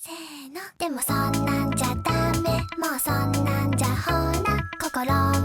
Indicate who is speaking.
Speaker 1: せーの。でもそんなんじゃダメ。もうそんなんじゃほら。心